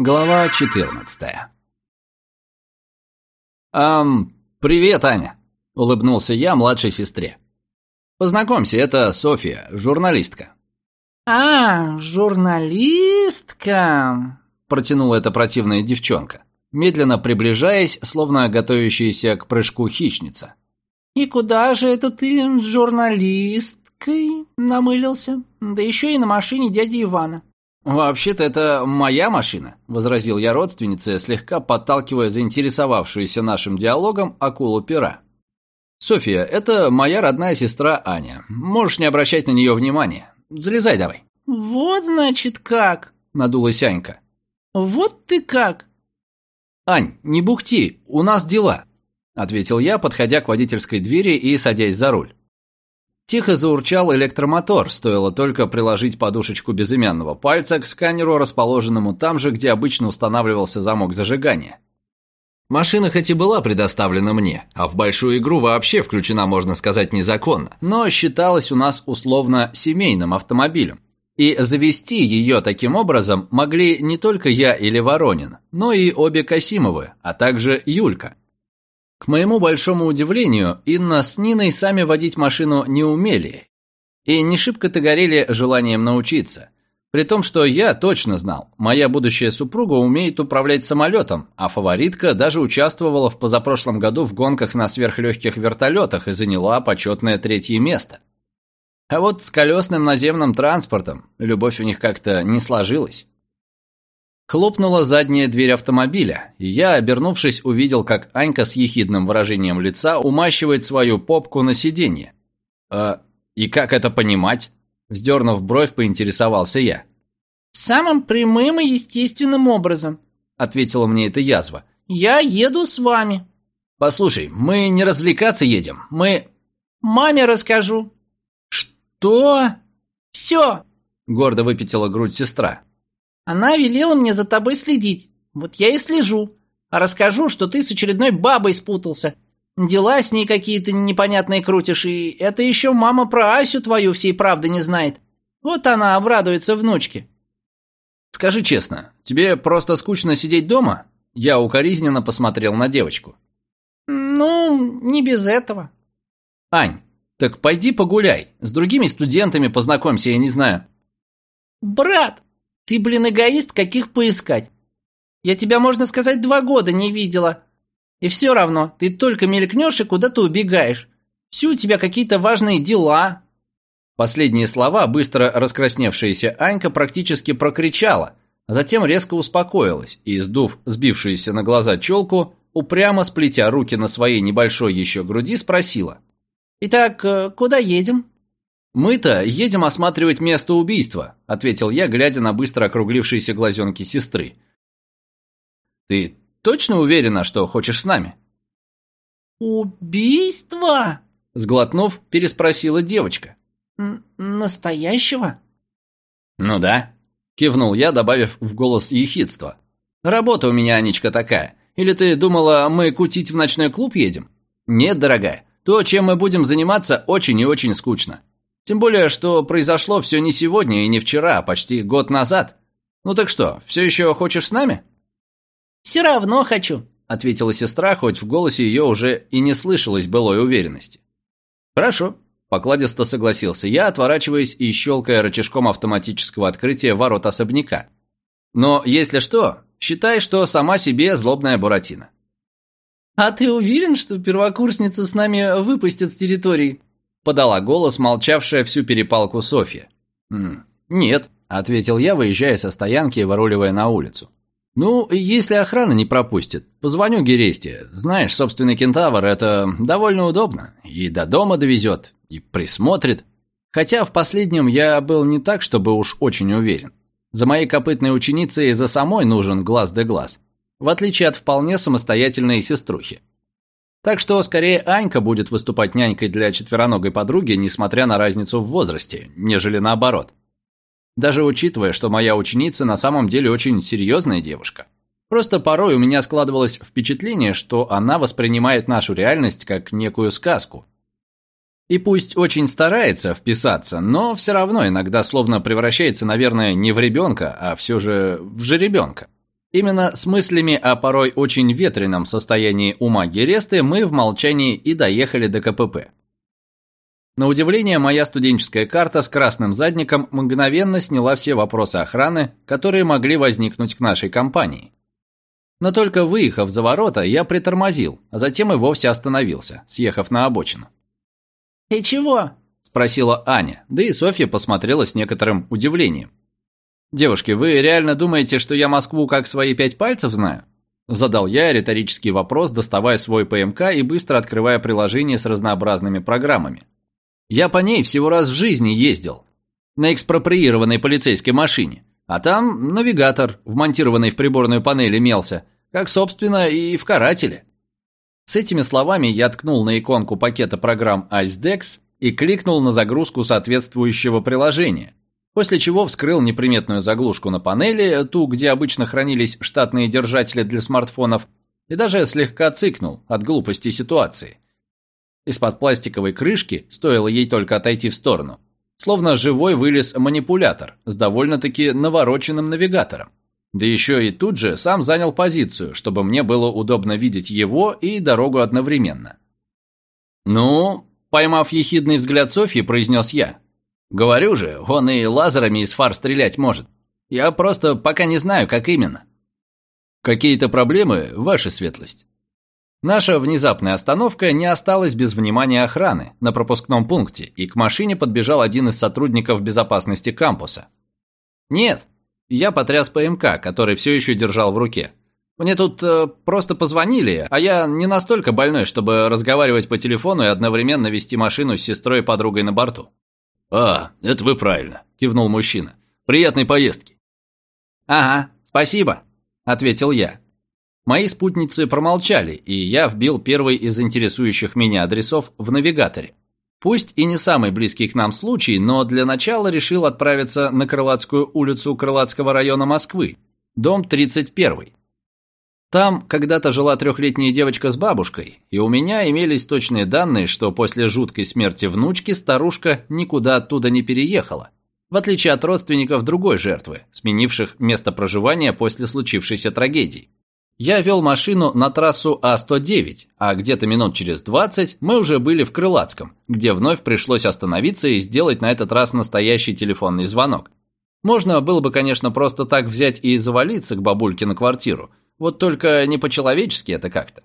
Глава 14 «Эм, привет, Аня», — улыбнулся я младшей сестре. «Познакомься, это София, журналистка». «А, журналистка», — протянула эта противная девчонка, медленно приближаясь, словно готовящаяся к прыжку хищница. «И куда же это ты с журналисткой намылился? Да еще и на машине дяди Ивана». «Вообще-то это моя машина», – возразил я родственнице, слегка подталкивая заинтересовавшуюся нашим диалогом акулу пера. «София, это моя родная сестра Аня. Можешь не обращать на нее внимания. Залезай давай». «Вот, значит, как?» – надулась Анька. «Вот ты как!» «Ань, не бухти, у нас дела», – ответил я, подходя к водительской двери и садясь за руль. Тихо заурчал электромотор, стоило только приложить подушечку безымянного пальца к сканеру, расположенному там же, где обычно устанавливался замок зажигания. Машина хоть и была предоставлена мне, а в большую игру вообще включена, можно сказать, незаконно, но считалась у нас условно семейным автомобилем. И завести ее таким образом могли не только я или Воронин, но и обе Касимовы, а также Юлька. К моему большому удивлению, Инна с Ниной сами водить машину не умели. И не шибко-то горели желанием научиться. При том, что я точно знал, моя будущая супруга умеет управлять самолетом, а фаворитка даже участвовала в позапрошлом году в гонках на сверхлегких вертолетах и заняла почетное третье место. А вот с колесным наземным транспортом любовь у них как-то не сложилась. Хлопнула задняя дверь автомобиля, и я, обернувшись, увидел, как Анька с ехидным выражением лица умащивает свою попку на сиденье. «Э, и как это понимать?» Вздернув бровь, поинтересовался я. «Самым прямым и естественным образом», — ответила мне эта язва. «Я еду с вами». «Послушай, мы не развлекаться едем, мы...» «Маме расскажу». «Что?» «Все», — гордо выпятила грудь сестра. Она велела мне за тобой следить. Вот я и слежу. А расскажу, что ты с очередной бабой спутался. Дела с ней какие-то непонятные крутишь, и это еще мама про Асю твою всей правды не знает. Вот она обрадуется внучке. Скажи честно, тебе просто скучно сидеть дома? Я укоризненно посмотрел на девочку. Ну, не без этого. Ань, так пойди погуляй. С другими студентами познакомься, я не знаю. Брат, ты, блин, эгоист, каких поискать. Я тебя, можно сказать, два года не видела. И все равно, ты только мелькнешь и куда-то убегаешь. Все у тебя какие-то важные дела». Последние слова быстро раскрасневшаяся Анька практически прокричала, а затем резко успокоилась и, сдув сбившуюся на глаза челку, упрямо сплетя руки на своей небольшой еще груди, спросила. «Итак, э, куда едем?» «Мы-то едем осматривать место убийства», – ответил я, глядя на быстро округлившиеся глазенки сестры. «Ты точно уверена, что хочешь с нами?» «Убийство?» – сглотнув, переспросила девочка. «Настоящего?» «Ну да», – кивнул я, добавив в голос ехидство. «Работа у меня, Анечка, такая. Или ты думала, мы кутить в ночной клуб едем? Нет, дорогая, то, чем мы будем заниматься, очень и очень скучно. Тем более, что произошло все не сегодня и не вчера, а почти год назад. Ну так что, все еще хочешь с нами?» «Все равно хочу», — ответила сестра, хоть в голосе ее уже и не слышалось былой уверенности. «Хорошо», — покладисто согласился я, отворачиваясь и щелкая рычажком автоматического открытия ворот особняка. «Но, если что, считай, что сама себе злобная Буратино». «А ты уверен, что первокурсницу с нами выпустят с территории?» Подала голос молчавшая всю перепалку Софья. «Нет», – ответил я, выезжая со стоянки и выруливая на улицу. «Ну, если охрана не пропустит, позвоню Гересте. Знаешь, собственный кентавр – это довольно удобно. И до дома довезет, и присмотрит. Хотя в последнем я был не так, чтобы уж очень уверен. За моей копытной ученицей за самой нужен глаз да глаз, в отличие от вполне самостоятельной сеструхи. Так что скорее Анька будет выступать нянькой для четвероногой подруги, несмотря на разницу в возрасте, нежели наоборот. Даже учитывая, что моя ученица на самом деле очень серьезная девушка. Просто порой у меня складывалось впечатление, что она воспринимает нашу реальность как некую сказку. И пусть очень старается вписаться, но все равно иногда словно превращается, наверное, не в ребенка, а все же в жеребенка. Именно с мыслями о порой очень ветреном состоянии ума Гересты мы в молчании и доехали до КПП. На удивление, моя студенческая карта с красным задником мгновенно сняла все вопросы охраны, которые могли возникнуть к нашей компании. Но только выехав за ворота, я притормозил, а затем и вовсе остановился, съехав на обочину. «Ты чего?» – спросила Аня, да и Софья посмотрела с некоторым удивлением. «Девушки, вы реально думаете, что я Москву как свои пять пальцев знаю?» Задал я риторический вопрос, доставая свой ПМК и быстро открывая приложение с разнообразными программами. Я по ней всего раз в жизни ездил. На экспроприированной полицейской машине. А там навигатор, вмонтированный в приборную панель, имелся. Как, собственно, и в карателе. С этими словами я ткнул на иконку пакета программ IceDex и кликнул на загрузку соответствующего приложения. После чего вскрыл неприметную заглушку на панели, ту, где обычно хранились штатные держатели для смартфонов, и даже слегка цикнул от глупости ситуации – из-под пластиковой крышки, стоило ей только отойти в сторону, словно живой вылез манипулятор с довольно-таки навороченным навигатором. Да еще и тут же сам занял позицию, чтобы мне было удобно видеть его и дорогу одновременно. «Ну?» – поймав ехидный взгляд Софьи, произнес я. «Говорю же, он и лазерами из фар стрелять может. Я просто пока не знаю, как именно». «Какие-то проблемы, ваша светлость?» Наша внезапная остановка не осталась без внимания охраны на пропускном пункте, и к машине подбежал один из сотрудников безопасности кампуса. «Нет», я потряс ПМК, который все еще держал в руке. Мне тут э, просто позвонили, а я не настолько больной, чтобы разговаривать по телефону и одновременно вести машину с сестрой и подругой на борту. «А, это вы правильно», – кивнул мужчина. «Приятной поездки». «Ага, спасибо», – ответил я. Мои спутницы промолчали, и я вбил первый из интересующих меня адресов в навигаторе. Пусть и не самый близкий к нам случай, но для начала решил отправиться на Крылатскую улицу Крылатского района Москвы, дом 31. Там когда-то жила трехлетняя девочка с бабушкой, и у меня имелись точные данные, что после жуткой смерти внучки старушка никуда оттуда не переехала, в отличие от родственников другой жертвы, сменивших место проживания после случившейся трагедии. Я вел машину на трассу А109, а где-то минут через 20 мы уже были в Крылатском, где вновь пришлось остановиться и сделать на этот раз настоящий телефонный звонок. Можно было бы, конечно, просто так взять и завалиться к бабульке на квартиру, вот только не по-человечески это как-то.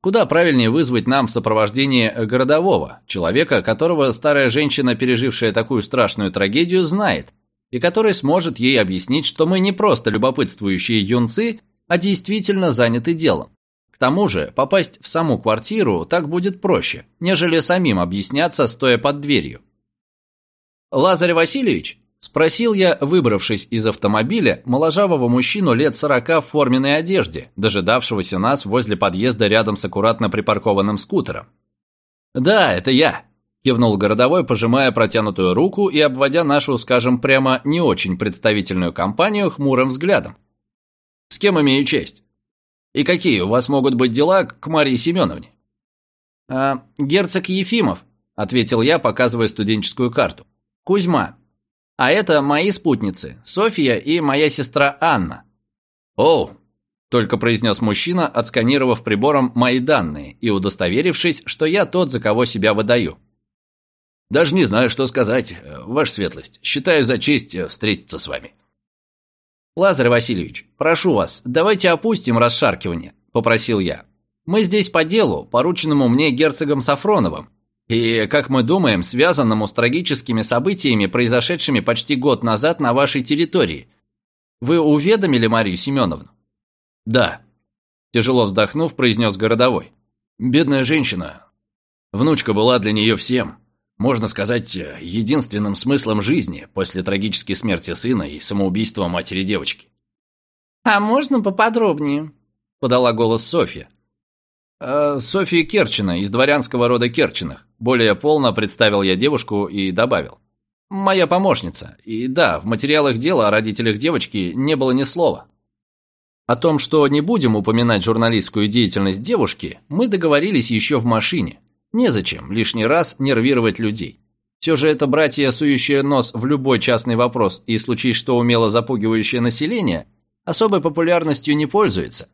Куда правильнее вызвать нам в сопровождении городового, человека, которого старая женщина, пережившая такую страшную трагедию, знает, и который сможет ей объяснить, что мы не просто любопытствующие юнцы, а действительно заняты делом. К тому же, попасть в саму квартиру так будет проще, нежели самим объясняться, стоя под дверью. «Лазарь Васильевич?» – спросил я, выбравшись из автомобиля, моложавого мужчину лет сорока в форменной одежде, дожидавшегося нас возле подъезда рядом с аккуратно припаркованным скутером. «Да, это я», – кивнул городовой, пожимая протянутую руку и обводя нашу, скажем прямо, не очень представительную компанию хмурым взглядом. С кем имею честь? И какие у вас могут быть дела к Марии Семеновне? А, герцог Ефимов, ответил я, показывая студенческую карту. Кузьма. А это мои спутницы, Софья и моя сестра Анна. О, только произнес мужчина, отсканировав прибором мои данные и удостоверившись, что я тот, за кого себя выдаю. Даже не знаю, что сказать, ваша светлость. Считаю за честь встретиться с вами. «Лазарь Васильевич, прошу вас, давайте опустим расшаркивание», – попросил я. «Мы здесь по делу, порученному мне герцогом Сафроновым, и, как мы думаем, связанному с трагическими событиями, произошедшими почти год назад на вашей территории. Вы уведомили Марию Семеновну?» «Да», – тяжело вздохнув, произнес городовой. «Бедная женщина. Внучка была для нее всем можно сказать, единственным смыслом жизни после трагической смерти сына и самоубийства матери девочки. «А можно поподробнее?» – подала голос Софья. «Э, «Софья Керчина, из дворянского рода Керчиных», – более полно представил я девушку и добавил. «Моя помощница. И да, в материалах дела о родителях девочки не было ни слова». О том, что не будем упоминать журналистскую деятельность девушки, мы договорились еще в машине – Незачем лишний раз нервировать людей. Все же это братья, сующие нос в любой частный вопрос и случай, что умело запугивающее население, особой популярностью не пользуется.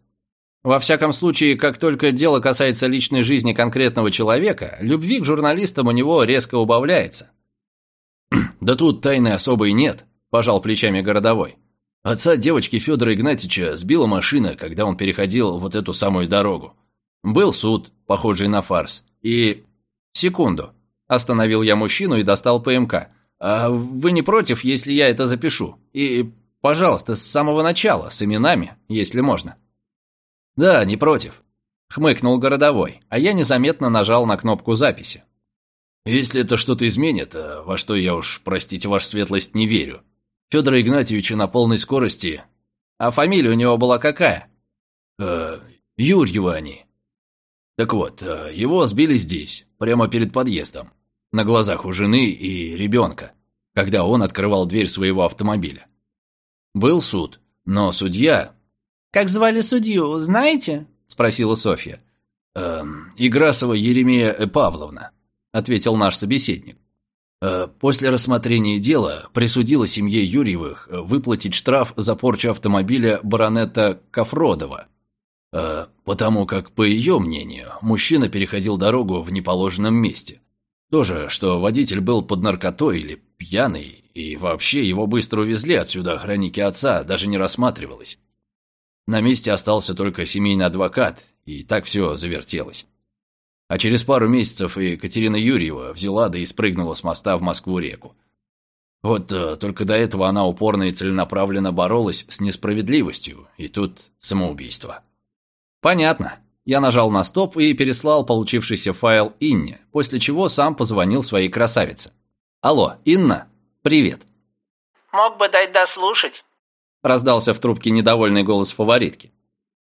Во всяком случае, как только дело касается личной жизни конкретного человека, любви к журналистам у него резко убавляется. «Да тут тайны особой нет», – пожал плечами городовой. Отца девочки Федора Игнатьевича сбила машина, когда он переходил вот эту самую дорогу. Был суд, похожий на фарс, и... Секунду. Остановил я мужчину и достал ПМК. А вы не против, если я это запишу? И, пожалуйста, с самого начала, с именами, если можно. Да, не против. Хмыкнул городовой, а я незаметно нажал на кнопку записи. Если это что-то изменит, а во что я уж, простите, ваша светлость, не верю. Федора Игнатьевича на полной скорости... А фамилия у него была какая? Э, Юрьева они. Так вот, э, его сбили здесь, прямо перед подъездом, на глазах у жены и ребенка, когда он открывал дверь своего автомобиля. Был суд, но судья... «Как звали судью, знаете?» – спросила Софья. «Эм, Играсова Еремея Павловна», – ответил наш собеседник. Э, после рассмотрения дела присудила семье Юрьевых выплатить штраф за порчу автомобиля баронета Кафродова, э, потому как, по ее мнению, мужчина переходил дорогу в неположенном месте. Тоже, что водитель был под наркотой или пьяный, и вообще его быстро увезли отсюда охранники отца, даже не рассматривалось. На месте остался только семейный адвокат, и так все завертелось. А через пару месяцев и Екатерина Юрьева взяла да и спрыгнула с моста в Москву-реку. Вот э, только до этого она упорно и целенаправленно боролась с несправедливостью, и тут самоубийство. Понятно. Я нажал на стоп и переслал получившийся файл Инне, после чего сам позвонил своей красавице. «Алло, Инна, привет». «Мог бы дать дослушать?» Раздался в трубке недовольный голос фаворитки.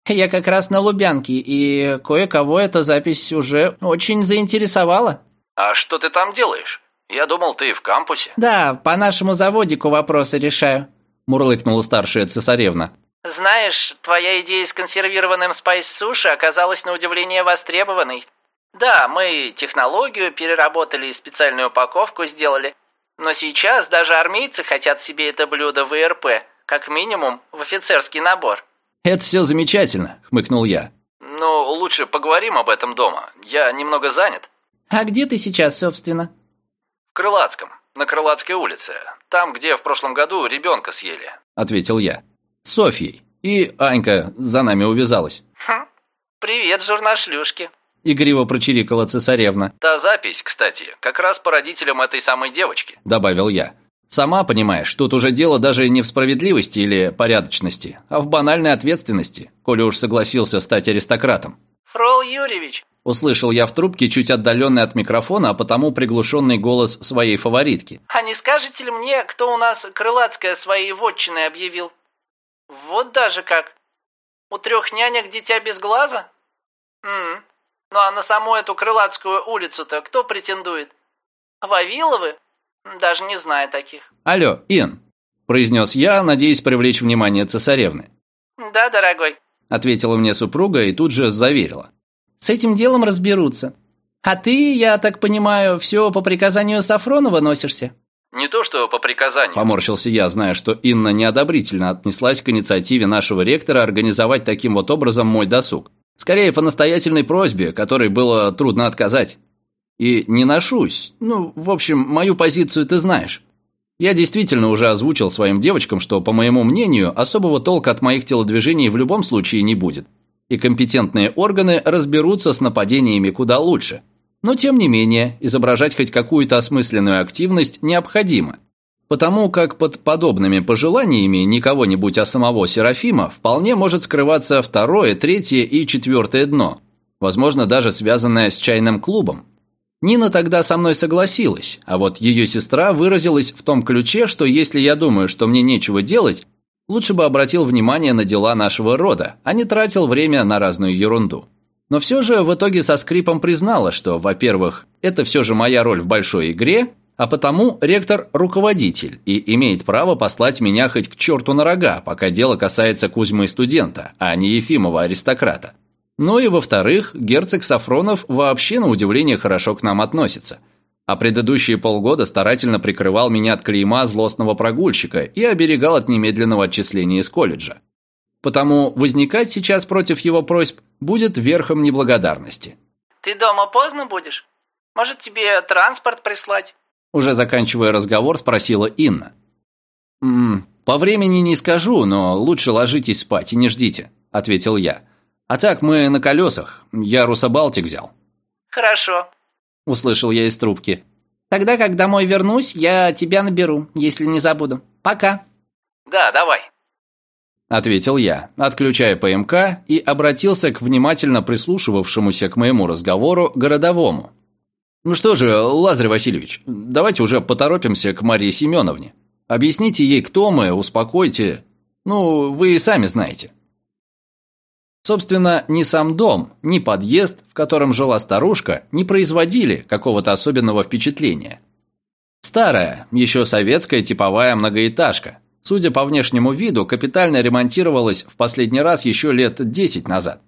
Я как раз на Лубянке, и кое-кого эта запись уже очень заинтересовала». «А что ты там делаешь? Я думал, ты в кампусе». «Да, по нашему заводику вопросы решаю», – мурлыкнула старшая цесаревна. «Знаешь, твоя идея с консервированным спайс-суши оказалась на удивление востребованной. Да, мы технологию переработали и специальную упаковку сделали, но сейчас даже армейцы хотят себе это блюдо в ИРП, как минимум в офицерский набор». «Это все замечательно», — хмыкнул я. «Но лучше поговорим об этом дома. Я немного занят». «А где ты сейчас, собственно?» «В Крылатском, на Крылатской улице. Там, где в прошлом году ребенка съели», — ответил я. «С Софьей. И Анька за нами увязалась». «Хм, привет, журнашлюшки», — игриво прочирикала цесаревна. «Та запись, кстати, как раз по родителям этой самой девочки», — добавил я. Сама понимаешь, тут уже дело даже не в справедливости или порядочности, а в банальной ответственности, коли уж согласился стать аристократом. «Фрол Юрьевич!» Услышал я в трубке чуть отдаленный от микрофона, а потому приглушенный голос своей фаворитки. «А не скажете ли мне, кто у нас Крылатская своей вотчиной объявил? Вот даже как. У трех нянек дитя без глаза? М -м. Ну а на саму эту Крылатскую улицу-то кто претендует? Вавиловы? Даже не знаю таких. Алло, Ин, произнес я, надеясь привлечь внимание цесаревны. Да, дорогой, ответила мне супруга и тут же заверила. С этим делом разберутся. А ты, я так понимаю, все по приказанию Сафронова носишься? Не то, что по приказанию. Поморщился я, зная, что Инна неодобрительно отнеслась к инициативе нашего ректора организовать таким вот образом мой досуг. Скорее, по настоятельной просьбе, которой было трудно отказать. И не ношусь. Ну, в общем, мою позицию ты знаешь. Я действительно уже озвучил своим девочкам, что, по моему мнению, особого толка от моих телодвижений в любом случае не будет. И компетентные органы разберутся с нападениями куда лучше. Но, тем не менее, изображать хоть какую-то осмысленную активность необходимо. Потому как под подобными пожеланиями не кого-нибудь, а самого Серафима вполне может скрываться второе, третье и четвертое дно. Возможно, даже связанное с чайным клубом. Нина тогда со мной согласилась, а вот ее сестра выразилась в том ключе, что если я думаю, что мне нечего делать, лучше бы обратил внимание на дела нашего рода, а не тратил время на разную ерунду. Но все же в итоге со скрипом признала, что, во-первых, это все же моя роль в большой игре, а потому ректор – руководитель и имеет право послать меня хоть к черту на рога, пока дело касается Кузьмы студента, а не Ефимова аристократа. Ну и во-вторых, герцог Сафронов вообще на удивление хорошо к нам относится. А предыдущие полгода старательно прикрывал меня от клейма злостного прогульщика и оберегал от немедленного отчисления из колледжа. Потому возникать сейчас против его просьб будет верхом неблагодарности. «Ты дома поздно будешь? Может, тебе транспорт прислать?» Уже заканчивая разговор, спросила Инна. «М -м, «По времени не скажу, но лучше ложитесь спать и не ждите», – ответил я. «А так мы на колесах. Я Русабалтик взял». «Хорошо», – услышал я из трубки. «Тогда, как домой вернусь, я тебя наберу, если не забуду. Пока». «Да, давай», – ответил я, отключая ПМК и обратился к внимательно прислушивавшемуся к моему разговору городовому. «Ну что же, Лазарь Васильевич, давайте уже поторопимся к Марии Семеновне. Объясните ей, кто мы, успокойте. Ну, вы и сами знаете». Собственно, ни сам дом, ни подъезд, в котором жила старушка, не производили какого-то особенного впечатления. Старая, еще советская типовая многоэтажка. Судя по внешнему виду, капитально ремонтировалась в последний раз еще лет 10 назад.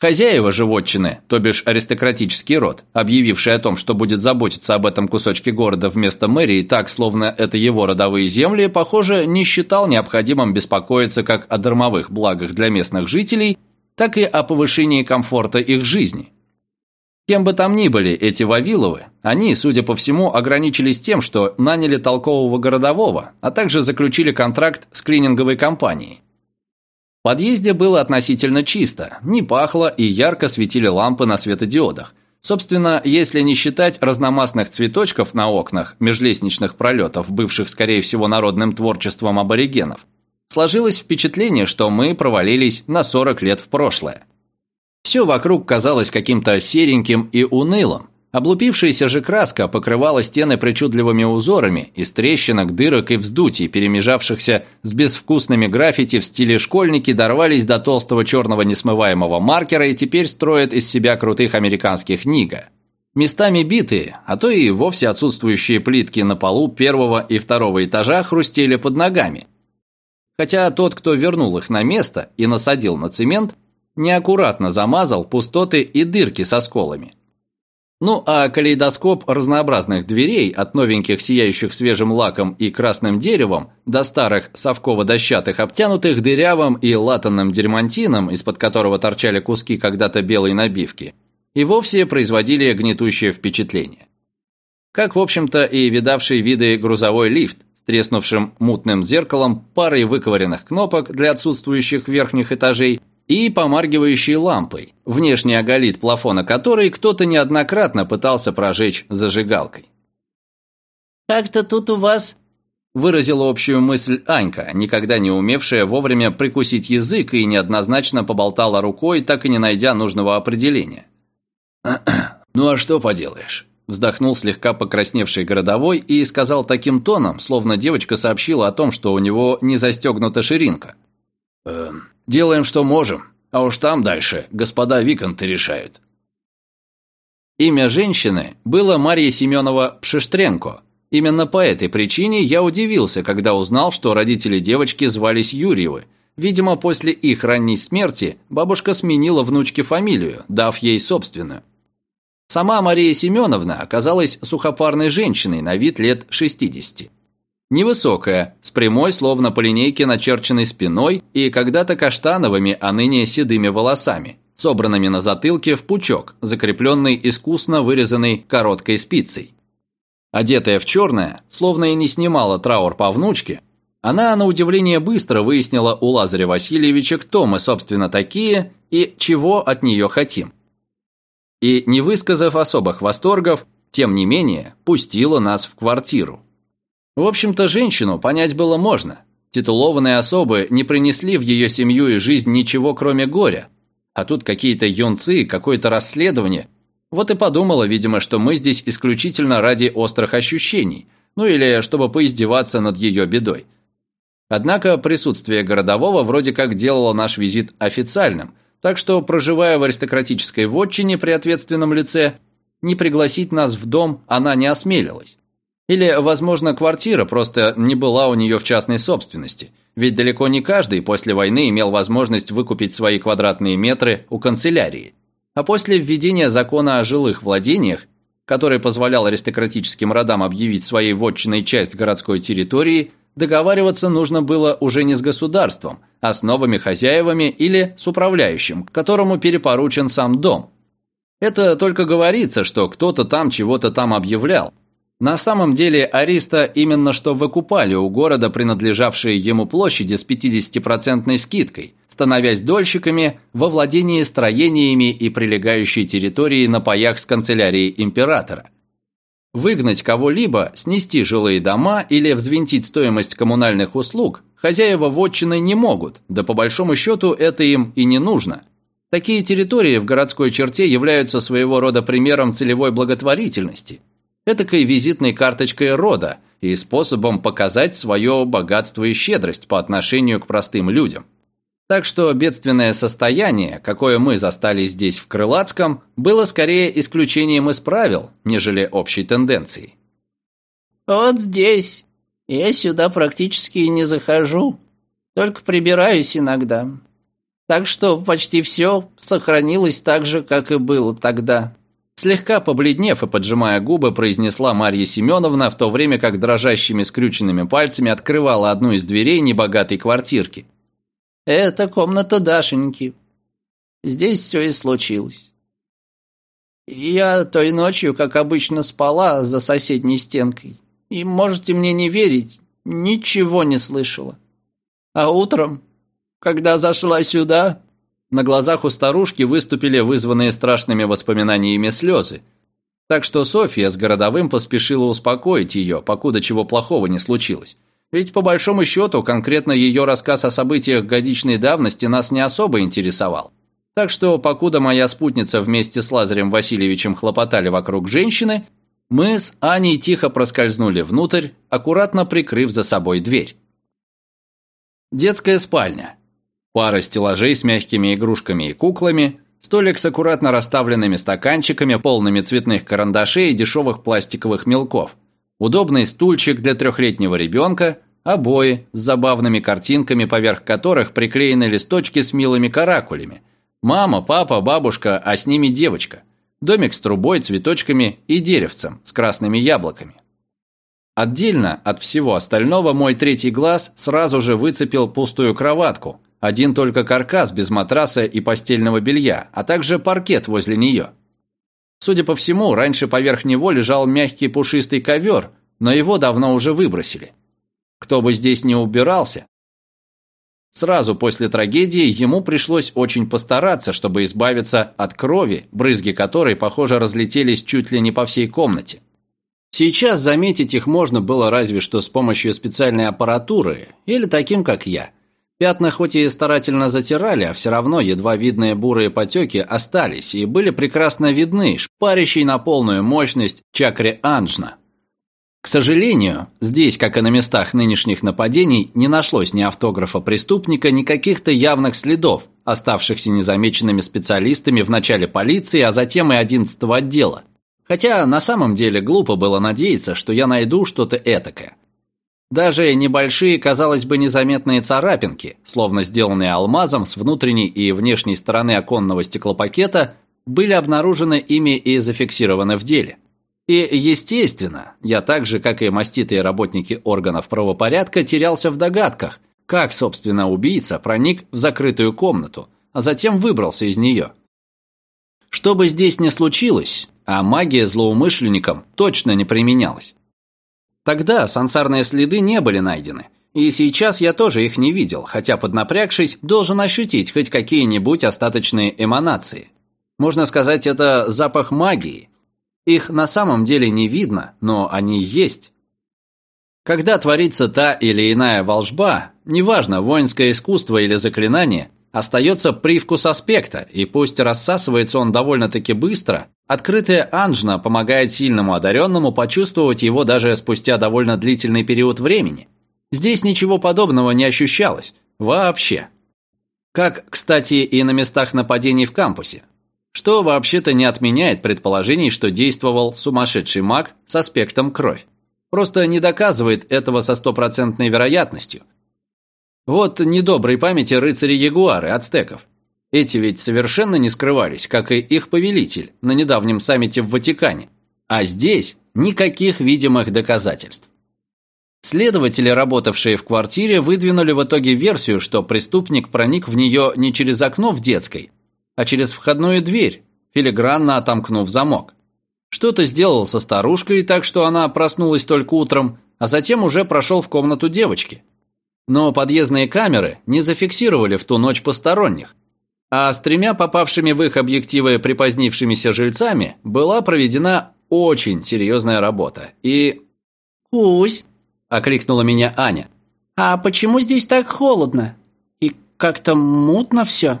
Хозяева животчины, то бишь аристократический род, объявивший о том, что будет заботиться об этом кусочке города вместо мэрии так, словно это его родовые земли, похоже, не считал необходимым беспокоиться как о дармовых благах для местных жителей, так и о повышении комфорта их жизни. Кем бы там ни были эти Вавиловы, они, судя по всему, ограничились тем, что наняли толкового городового, а также заключили контракт с клининговой компанией. В подъезде было относительно чисто, не пахло и ярко светили лампы на светодиодах. Собственно, если не считать разномастных цветочков на окнах, межлестничных пролетов, бывших, скорее всего, народным творчеством аборигенов, сложилось впечатление, что мы провалились на 40 лет в прошлое. Все вокруг казалось каким-то сереньким и унылым. Облупившаяся же краска покрывала стены причудливыми узорами из трещинок, дырок и вздутий, перемежавшихся с безвкусными граффити в стиле школьники дорвались до толстого черного несмываемого маркера и теперь строят из себя крутых американских нига. Местами битые, а то и вовсе отсутствующие плитки на полу первого и второго этажа хрустели под ногами. Хотя тот, кто вернул их на место и насадил на цемент, неаккуратно замазал пустоты и дырки со сколами. Ну а калейдоскоп разнообразных дверей, от новеньких сияющих свежим лаком и красным деревом, до старых совково-дощатых, обтянутых дырявым и латанным дермантином, из-под которого торчали куски когда-то белой набивки, и вовсе производили гнетущее впечатление. Как, в общем-то, и видавший виды грузовой лифт, треснувшим мутным зеркалом, парой выковыренных кнопок для отсутствующих верхних этажей – и помаргивающей лампой, внешне оголит плафона которой кто-то неоднократно пытался прожечь зажигалкой. «Как-то тут у вас...» Выразила общую мысль Анька, никогда не умевшая вовремя прикусить язык и неоднозначно поболтала рукой, так и не найдя нужного определения. «Ну а что поделаешь?» Вздохнул слегка покрасневший городовой и сказал таким тоном, словно девочка сообщила о том, что у него не застегнута ширинка. «Эм, Делаем, что можем, а уж там дальше господа Виконты решают». Имя женщины было Мария Семенова Пшештренко. Именно по этой причине я удивился, когда узнал, что родители девочки звались Юрьевы. Видимо, после их ранней смерти бабушка сменила внучке фамилию, дав ей собственную. Сама Мария Семеновна оказалась сухопарной женщиной на вид лет 60. Невысокая, с прямой, словно по линейке начерченной спиной и когда-то каштановыми, а ныне седыми волосами, собранными на затылке в пучок, закрепленный искусно вырезанной короткой спицей. Одетая в черное, словно и не снимала траур по внучке, она, на удивление, быстро выяснила у Лазаря Васильевича, кто мы, собственно, такие и чего от нее хотим. И, не высказав особых восторгов, тем не менее, пустила нас в квартиру. В общем-то, женщину понять было можно. Титулованные особы не принесли в ее семью и жизнь ничего, кроме горя. А тут какие-то юнцы, какое-то расследование. Вот и подумала, видимо, что мы здесь исключительно ради острых ощущений, ну или чтобы поиздеваться над ее бедой. Однако присутствие городового вроде как делало наш визит официальным, так что, проживая в аристократической вотчине при ответственном лице, не пригласить нас в дом она не осмелилась. Или, возможно, квартира просто не была у нее в частной собственности. Ведь далеко не каждый после войны имел возможность выкупить свои квадратные метры у канцелярии. А после введения закона о жилых владениях, который позволял аристократическим родам объявить своей вотчиной часть городской территории, договариваться нужно было уже не с государством, а с новыми хозяевами или с управляющим, которому перепоручен сам дом. Это только говорится, что кто-то там чего-то там объявлял. На самом деле Ариста именно что выкупали у города принадлежавшие ему площади с 50% скидкой, становясь дольщиками во владении строениями и прилегающей территорией на паях с канцелярией императора. Выгнать кого-либо, снести жилые дома или взвинтить стоимость коммунальных услуг хозяева вотчины не могут, да по большому счету это им и не нужно. Такие территории в городской черте являются своего рода примером целевой благотворительности, этакой визитной карточкой рода и способом показать свое богатство и щедрость по отношению к простым людям. Так что бедственное состояние, какое мы застали здесь в Крылатском, было скорее исключением из правил, нежели общей тенденцией. «Вот здесь. Я сюда практически не захожу, только прибираюсь иногда. Так что почти все сохранилось так же, как и было тогда». Слегка побледнев и поджимая губы, произнесла Марья Семеновна, в то время как дрожащими скрюченными пальцами открывала одну из дверей небогатой квартирки. Это комната Дашеньки. Здесь все и случилось. Я той ночью, как обычно, спала за соседней стенкой. И можете мне не верить, ничего не слышала. А утром, когда зашла сюда... На глазах у старушки выступили вызванные страшными воспоминаниями слезы. Так что Софья с городовым поспешила успокоить ее, покуда чего плохого не случилось. Ведь по большому счету конкретно ее рассказ о событиях годичной давности нас не особо интересовал. Так что, покуда моя спутница вместе с Лазарем Васильевичем хлопотали вокруг женщины, мы с Аней тихо проскользнули внутрь, аккуратно прикрыв за собой дверь. Детская спальня. Пара стеллажей с мягкими игрушками и куклами, столик с аккуратно расставленными стаканчиками, полными цветных карандашей и дешевых пластиковых мелков – удобный стульчик для трехлетнего ребенка, обои с забавными картинками, поверх которых приклеены листочки с милыми каракулями. Мама, папа, бабушка, а с ними девочка. Домик с трубой, цветочками и деревцем с красными яблоками. Отдельно от всего остального мой третий глаз сразу же выцепил пустую кроватку, один только каркас без матраса и постельного белья, а также паркет возле нее – Судя по всему, раньше поверх него лежал мягкий пушистый ковер, но его давно уже выбросили. Кто бы здесь не убирался, Сразу после трагедии ему пришлось очень постараться, чтобы избавиться от крови, брызги которой, похоже, разлетелись чуть ли не по всей комнате. Сейчас заметить их можно было разве что с помощью специальной аппаратуры или таким, как я – Пятна хоть и старательно затирали, а все равно едва видные бурые потеки остались и были прекрасно видны, шпарящей на полную мощность чакре Анжна. К сожалению, здесь, как и на местах нынешних нападений, не нашлось ни автографа преступника, ни каких-то явных следов, оставшихся незамеченными специалистами в начале полиции, а затем и 11 отдела. Хотя на самом деле глупо было надеяться, что я найду что-то этакое. Даже небольшие, казалось бы, незаметные царапинки, словно сделанные алмазом с внутренней и внешней стороны оконного стеклопакета, были обнаружены ими и зафиксированы в деле. И, естественно, я так же, как и маститые работники органов правопорядка, терялся в догадках, как, собственно, убийца проник в закрытую комнату, а затем выбрался из нее. Что бы здесь ни случилось, а магия злоумышленникам точно не применялась. Тогда сансарные следы не были найдены. И сейчас я тоже их не видел, хотя, поднапрягшись, должен ощутить хоть какие-нибудь остаточные эманации. Можно сказать, это запах магии. Их на самом деле не видно, но они есть. Когда творится та или иная волжба, неважно, воинское искусство или заклинание, остается привкус аспекта, и пусть рассасывается он довольно-таки быстро, Открытая анжна помогает сильному одаренному почувствовать его даже спустя довольно длительный период времени. Здесь ничего подобного не ощущалось. Вообще. Как, кстати, и на местах нападений в кампусе. Что вообще-то не отменяет предположений, что действовал сумасшедший маг с аспектом кровь. Просто не доказывает этого со стопроцентной вероятностью. Вот недоброй памяти рыцари-ягуары, ацтеков. Эти ведь совершенно не скрывались, как и их повелитель на недавнем саммите в Ватикане. А здесь никаких видимых доказательств. Следователи, работавшие в квартире, выдвинули в итоге версию, что преступник проник в нее не через окно в детской, а через входную дверь, филигранно отомкнув замок. Что-то сделал со старушкой, так что она проснулась только утром, а затем уже прошел в комнату девочки. Но подъездные камеры не зафиксировали в ту ночь посторонних, а с тремя попавшими в их объективы припозднившимися жильцами была проведена очень серьезная работа. И... «Кусь!» – окликнула меня Аня. «А почему здесь так холодно? И как-то мутно все?»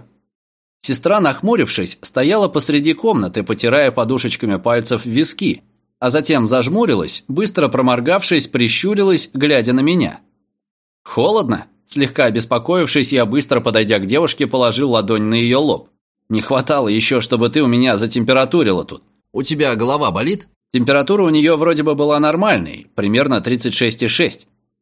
Сестра, нахмурившись, стояла посреди комнаты, потирая подушечками пальцев виски, а затем зажмурилась, быстро проморгавшись, прищурилась, глядя на меня. «Холодно?» Слегка обеспокоившись, я быстро, подойдя к девушке, положил ладонь на ее лоб. «Не хватало еще, чтобы ты у меня затемпературила тут. У тебя голова болит?» Температура у нее вроде бы была нормальной, примерно 36,6.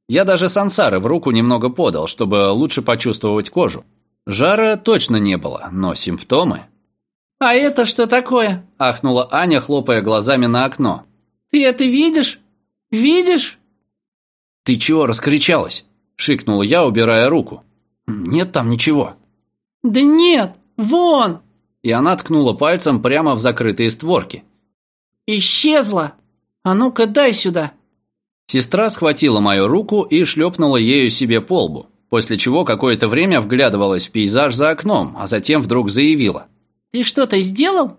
Я даже сансары в руку немного подал, чтобы лучше почувствовать кожу. Жара точно не было, но симптомы... «А это что такое?» – ахнула Аня, хлопая глазами на окно. «Ты это видишь? Видишь?» «Ты чего раскричалась?» – шикнул я, убирая руку. «Нет там ничего». «Да нет, вон!» И она ткнула пальцем прямо в закрытые створки. «Исчезла! А ну-ка дай сюда!» Сестра схватила мою руку и шлепнула ею себе по лбу после чего какое-то время вглядывалась в пейзаж за окном, а затем вдруг заявила. «Ты что-то сделал?»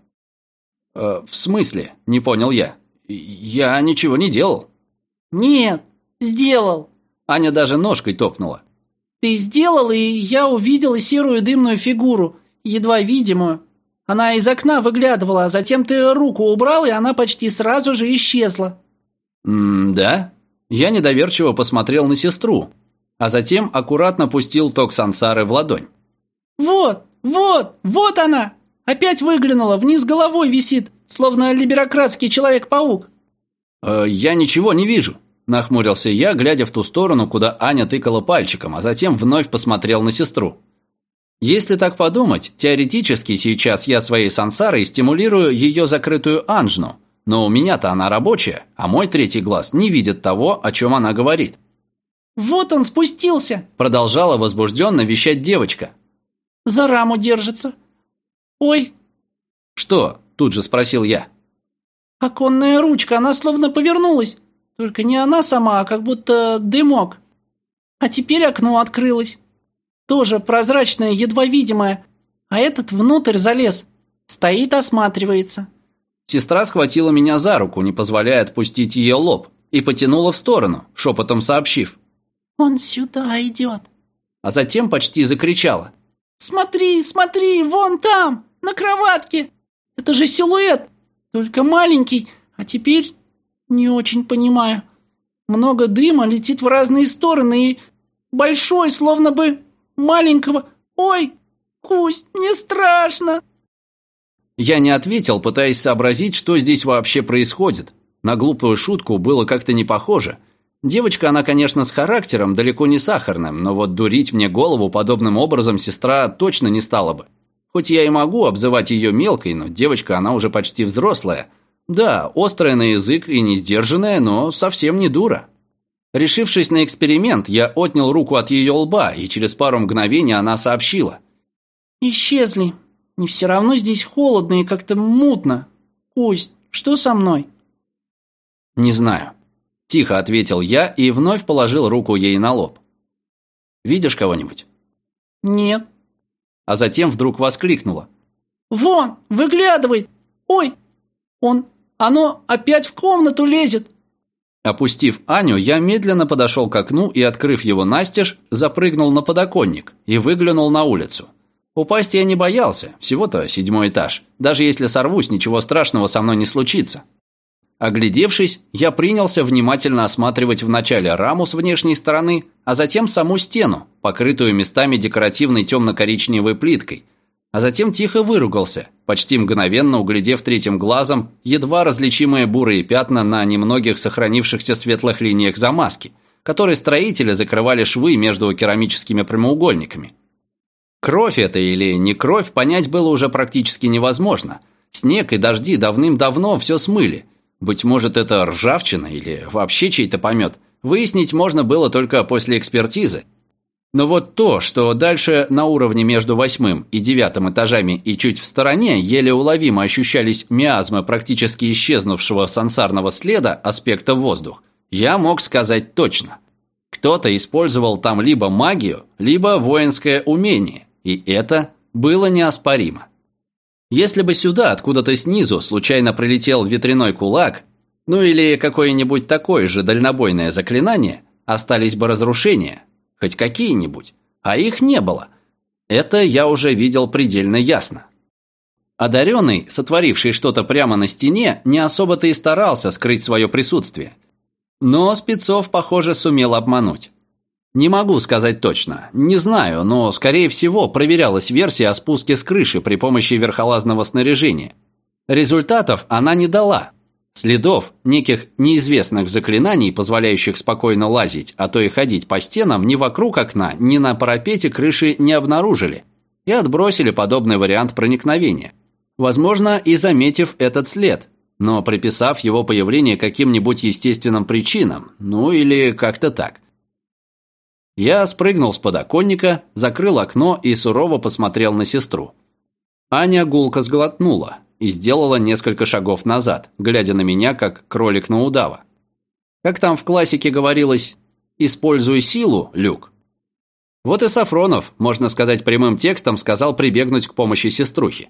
«Э, «В смысле?» – не понял я. «Я ничего не делал». «Нет, сделал». Аня даже ножкой топнула. «Ты сделал, и я увидела серую дымную фигуру, едва видимую. Она из окна выглядывала, а затем ты руку убрал, и она почти сразу же исчезла». «М-да?» Я недоверчиво посмотрел на сестру, а затем аккуратно пустил ток сансары в ладонь. «Вот, вот, вот она! Опять выглянула, вниз головой висит, словно либерократский Человек-паук». «Э, «Я ничего не вижу», – нахмурился я, глядя в ту сторону, куда Аня тыкала пальчиком, а затем вновь посмотрел на сестру. Если так подумать, теоретически сейчас я своей сансарой стимулирую ее закрытую анжну, но у меня-то она рабочая, а мой третий глаз не видит того, о чем она говорит. «Вот он спустился!» Продолжала возбужденно вещать девочка. «За раму держится. Ой!» «Что?» Тут же спросил я. «Оконная ручка, она словно повернулась. Только не она сама, а как будто дымок. А теперь окно открылось. Тоже прозрачное, едва видимое. А этот внутрь залез. Стоит, осматривается». Сестра схватила меня за руку, не позволяя отпустить ее лоб, и потянула в сторону, шепотом сообщив. «Он сюда идет!» А затем почти закричала. «Смотри, смотри, вон там, на кроватке! Это же силуэт, только маленький, а теперь не очень понимаю. Много дыма летит в разные стороны и большой, словно бы маленького. Ой, Кусь, мне страшно!» Я не ответил, пытаясь сообразить, что здесь вообще происходит. На глупую шутку было как-то не похоже – Девочка она, конечно, с характером, далеко не сахарным, но вот дурить мне голову подобным образом сестра точно не стала бы. Хоть я и могу обзывать ее мелкой, но девочка она уже почти взрослая. Да, острая на язык и не сдержанная, но совсем не дура. Решившись на эксперимент, я отнял руку от ее лба, и через пару мгновений она сообщила. «Исчезли. И все равно здесь холодно и как-то мутно. Кость, что со мной?» «Не знаю. Тихо ответил я и вновь положил руку ей на лоб. «Видишь кого-нибудь?» «Нет». А затем вдруг воскликнула. «Вон, выглядывает! Ой, он, оно опять в комнату лезет!» Опустив Аню, я медленно подошел к окну и, открыв его настежь, запрыгнул на подоконник и выглянул на улицу. Упасть я не боялся, всего-то седьмой этаж. Даже если сорвусь, ничего страшного со мной не случится. Оглядевшись, я принялся внимательно осматривать вначале раму с внешней стороны, а затем саму стену, покрытую местами декоративной темно-коричневой плиткой, а затем тихо выругался, почти мгновенно углядев третьим глазом едва различимые бурые пятна на немногих сохранившихся светлых линиях замазки, которые строители закрывали швы между керамическими прямоугольниками. Кровь это или не кровь понять было уже практически невозможно. Снег и дожди давным-давно все смыли – быть может, это ржавчина или вообще чей-то помет. выяснить можно было только после экспертизы. Но вот то, что дальше на уровне между восьмым и девятым этажами и чуть в стороне еле уловимо ощущались миазмы практически исчезнувшего сансарного следа аспекта воздух, я мог сказать точно. Кто-то использовал там либо магию, либо воинское умение, и это было неоспоримо. Если бы сюда, откуда-то снизу, случайно прилетел ветряной кулак, ну или какое-нибудь такое же дальнобойное заклинание, остались бы разрушения, хоть какие-нибудь, а их не было. Это я уже видел предельно ясно. Одаренный, сотворивший что-то прямо на стене, не особо-то и старался скрыть свое присутствие. Но спецов, похоже, сумел обмануть. Не могу сказать точно. Не знаю, но, скорее всего, проверялась версия о спуске с крыши при помощи верхолазного снаряжения. Результатов она не дала. Следов, неких неизвестных заклинаний, позволяющих спокойно лазить, а то и ходить по стенам, ни вокруг окна, ни на парапете крыши не обнаружили. И отбросили подобный вариант проникновения. Возможно, и заметив этот след, но приписав его появление каким-нибудь естественным причинам, ну или как-то так. Я спрыгнул с подоконника, закрыл окно и сурово посмотрел на сестру. Аня гулко сглотнула и сделала несколько шагов назад, глядя на меня, как кролик на удава. Как там в классике говорилось «используй силу, Люк». Вот и Сафронов, можно сказать прямым текстом, сказал прибегнуть к помощи сеструхи.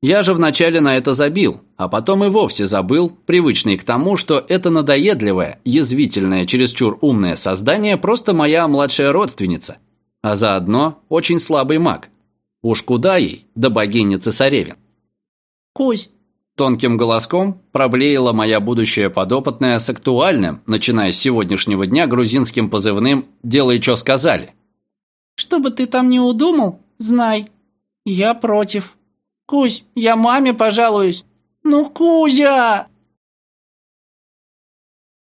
Я же вначале на это забил, а потом и вовсе забыл, привычный к тому, что это надоедливое, язвительное, чересчур умное создание просто моя младшая родственница, а заодно очень слабый маг. Уж куда ей, да богиня цесаревин. «Кузь!» Тонким голоском проблеяла моя будущая подопытная с актуальным, начиная с сегодняшнего дня, грузинским позывным «Делай, что сказали». «Что бы ты там не удумал, знай, я против». «Кузь, я маме пожалуюсь!» «Ну, Кузя!»